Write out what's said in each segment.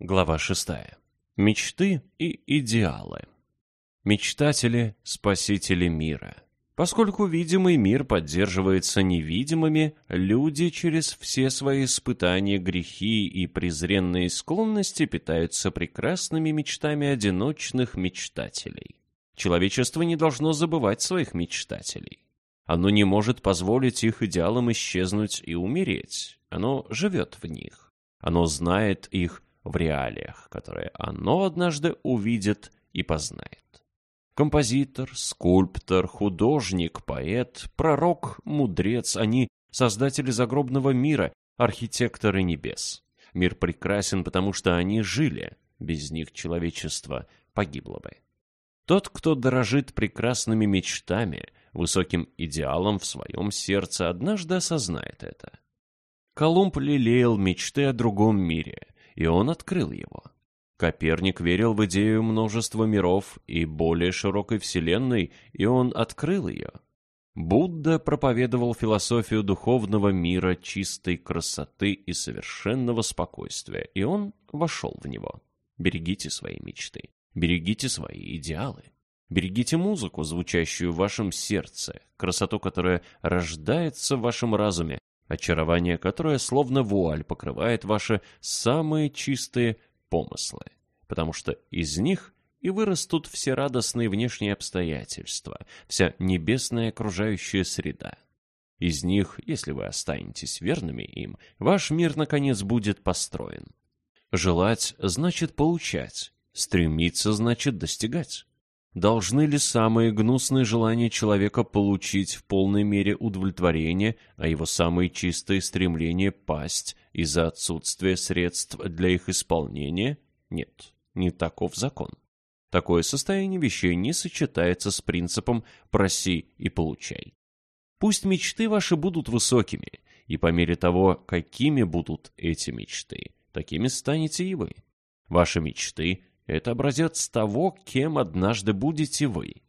Глава 6. Мечты и идеалы. Мечтатели – спасители мира. Поскольку видимый мир поддерживается невидимыми, люди через все свои испытания, грехи и презренные склонности питаются прекрасными мечтами одиночных мечтателей. Человечество не должно забывать своих мечтателей. Оно не может позволить их идеалам исчезнуть и умереть. Оно живет в них. Оно знает их в реалиях, которые оно однажды увидит и познает. Композитор, скульптор, художник, поэт, пророк, мудрец – они создатели загробного мира, архитекторы небес. Мир прекрасен, потому что они жили, без них человечество погибло бы. Тот, кто дорожит прекрасными мечтами, высоким идеалом в своем сердце, однажды осознает это. Колумб лелеял мечты о другом мире – и он открыл его. Коперник верил в идею множества миров и более широкой вселенной, и он открыл ее. Будда проповедовал философию духовного мира, чистой красоты и совершенного спокойствия, и он вошел в него. Берегите свои мечты, берегите свои идеалы. Берегите музыку, звучащую в вашем сердце, красоту, которая рождается в вашем разуме, очарование, которое словно вуаль покрывает ваши самые чистые помыслы, потому что из них и вырастут все радостные внешние обстоятельства, вся небесная окружающая среда. Из них, если вы останетесь верными им, ваш мир, наконец, будет построен. Желать значит получать, стремиться значит достигать. Должны ли самые гнусные желания человека получить в полной мере удовлетворение, а его самые чистые стремления пасть из-за отсутствия средств для их исполнения? Нет, не таков закон. Такое состояние вещей не сочетается с принципом «проси и получай». Пусть мечты ваши будут высокими, и по мере того, какими будут эти мечты, такими станете и вы. Ваши мечты это образец того, кем однажды будете вы.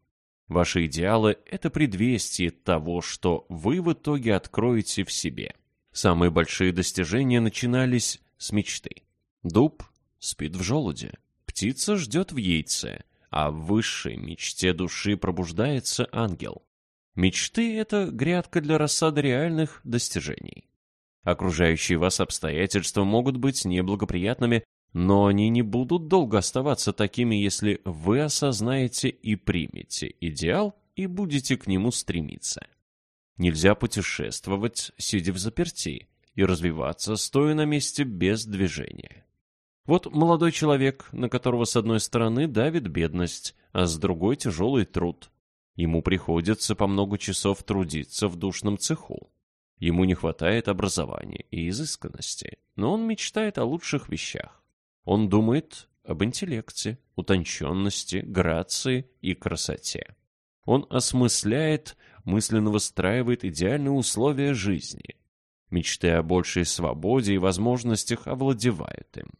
Ваши идеалы – это предвестие того, что вы в итоге откроете в себе. Самые большие достижения начинались с мечты. Дуб спит в желуде, птица ждет в яйце, а в высшей мечте души пробуждается ангел. Мечты – это грядка для рассады реальных достижений. Окружающие вас обстоятельства могут быть неблагоприятными, но они не будут долго оставаться такими, если вы осознаете и примете идеал и будете к нему стремиться. Нельзя путешествовать, сидя в заперти, и развиваться, стоя на месте без движения. Вот молодой человек, на которого с одной стороны давит бедность, а с другой тяжелый труд. Ему приходится по много часов трудиться в душном цеху. Ему не хватает образования и изысканности, но он мечтает о лучших вещах. Он думает об интеллекте, утонченности, грации и красоте. Он осмысляет, мысленно выстраивает идеальные условия жизни. Мечты о большей свободе и возможностях овладевают им.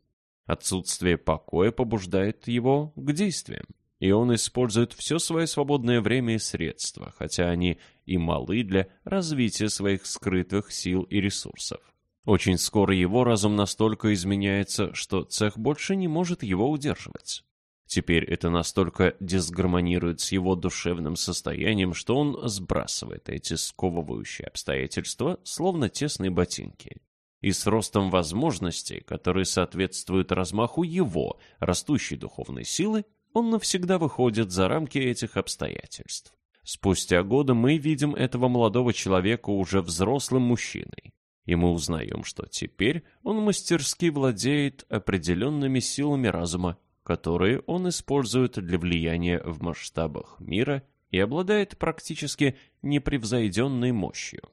Отсутствие покоя побуждает его к действиям, и он использует все свое свободное время и средства, хотя они и малы для развития своих скрытых сил и ресурсов. Очень скоро его разум настолько изменяется, что цех больше не может его удерживать. Теперь это настолько дисгармонирует с его душевным состоянием, что он сбрасывает эти сковывающие обстоятельства, словно тесные ботинки. И с ростом возможностей, которые соответствуют размаху его растущей духовной силы, он навсегда выходит за рамки этих обстоятельств. Спустя годы мы видим этого молодого человека уже взрослым мужчиной и мы узнаем, что теперь он мастерски владеет определенными силами разума, которые он использует для влияния в масштабах мира и обладает практически непревзойденной мощью.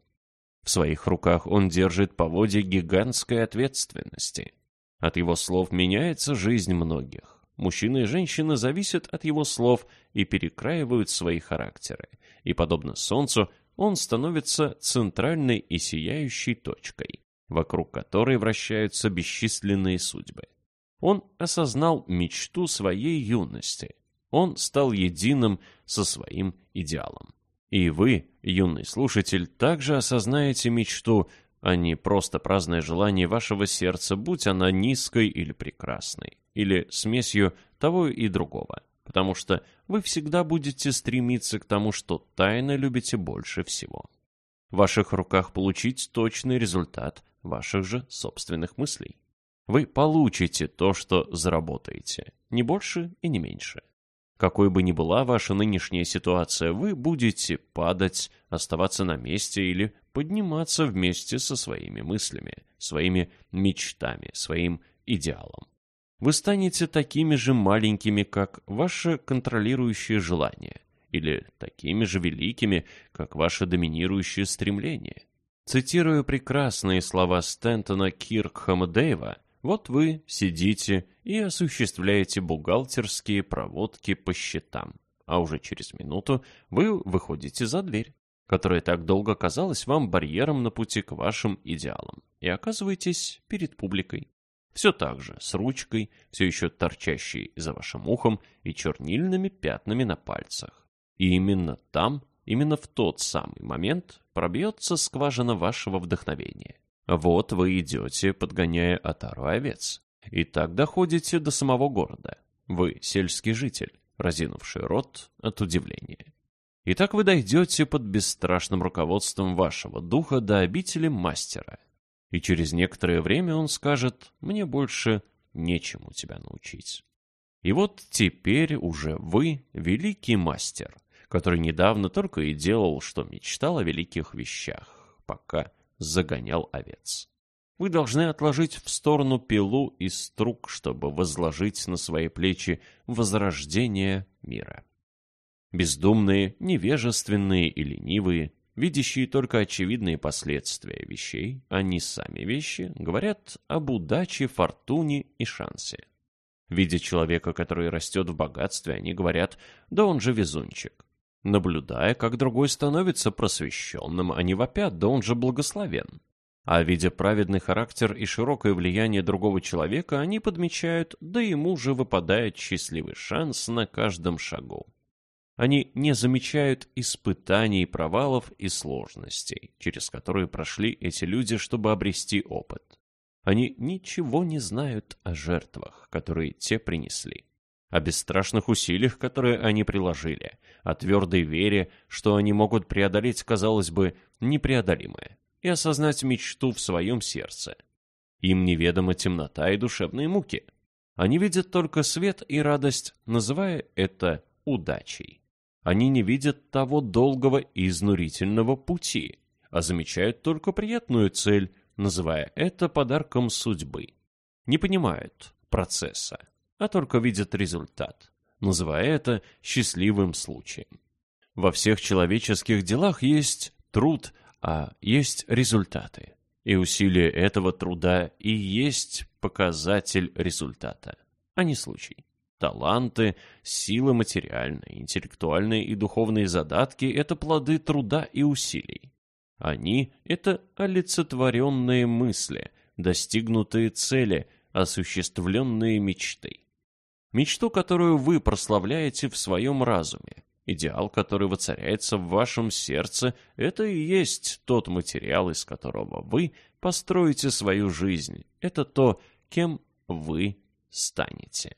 В своих руках он держит поводья гигантской ответственности. От его слов меняется жизнь многих. Мужчины и женщины зависят от его слов и перекраивают свои характеры. И, подобно солнцу, он становится центральной и сияющей точкой, вокруг которой вращаются бесчисленные судьбы. Он осознал мечту своей юности. Он стал единым со своим идеалом. И вы, юный слушатель, также осознаете мечту, а не просто праздное желание вашего сердца, будь она низкой или прекрасной, или смесью того и другого, потому что вы всегда будете стремиться к тому, что тайно любите больше всего. В ваших руках получить точный результат ваших же собственных мыслей. Вы получите то, что заработаете, не больше и не меньше. Какой бы ни была ваша нынешняя ситуация, вы будете падать, оставаться на месте или подниматься вместе со своими мыслями, своими мечтами, своим идеалом. Вы станете такими же маленькими, как ваше контролирующее желание, или такими же великими, как ваше доминирующее стремление. Цитируя прекрасные слова Стентона Киркхэма Дэйва, вот вы сидите и осуществляете бухгалтерские проводки по счетам, а уже через минуту вы выходите за дверь, которая так долго казалась вам барьером на пути к вашим идеалам, и оказываетесь перед публикой. Все так же, с ручкой, все еще торчащей за вашим ухом и чернильными пятнами на пальцах. И именно там, именно в тот самый момент пробьется скважина вашего вдохновения. Вот вы идете, подгоняя отару овец. И так доходите до самого города. Вы сельский житель, разинувший рот от удивления. И так вы дойдете под бесстрашным руководством вашего духа до обители мастера. И через некоторое время он скажет «мне больше нечему тебя научить». И вот теперь уже вы великий мастер, который недавно только и делал, что мечтал о великих вещах, пока загонял овец. Вы должны отложить в сторону пилу и струк, чтобы возложить на свои плечи возрождение мира. Бездумные, невежественные и ленивые, видящие только очевидные последствия вещей, а не сами вещи, говорят об удаче, фортуне и шансе. Видя человека, который растет в богатстве, они говорят «да он же везунчик» наблюдая, как другой становится просвещенным, а не вопят, да он же благословен. А видя праведный характер и широкое влияние другого человека, они подмечают, да ему же выпадает счастливый шанс на каждом шагу. Они не замечают испытаний, провалов и сложностей, через которые прошли эти люди, чтобы обрести опыт. Они ничего не знают о жертвах, которые те принесли о бесстрашных усилиях, которые они приложили, о твердой вере, что они могут преодолеть, казалось бы, непреодолимое, и осознать мечту в своем сердце. Им неведома темнота и душевные муки. Они видят только свет и радость, называя это удачей. Они не видят того долгого и изнурительного пути, а замечают только приятную цель, называя это подарком судьбы. Не понимают процесса а только видят результат, называя это счастливым случаем. Во всех человеческих делах есть труд, а есть результаты. И усилие этого труда и есть показатель результата, а не случай. Таланты, силы материальные, интеллектуальные и духовные задатки – это плоды труда и усилий. Они – это олицетворенные мысли, достигнутые цели, осуществленные мечты мечту, которую вы прославляете в своем разуме. Идеал, который воцаряется в вашем сердце, это и есть тот материал, из которого вы построите свою жизнь. Это то, кем вы станете.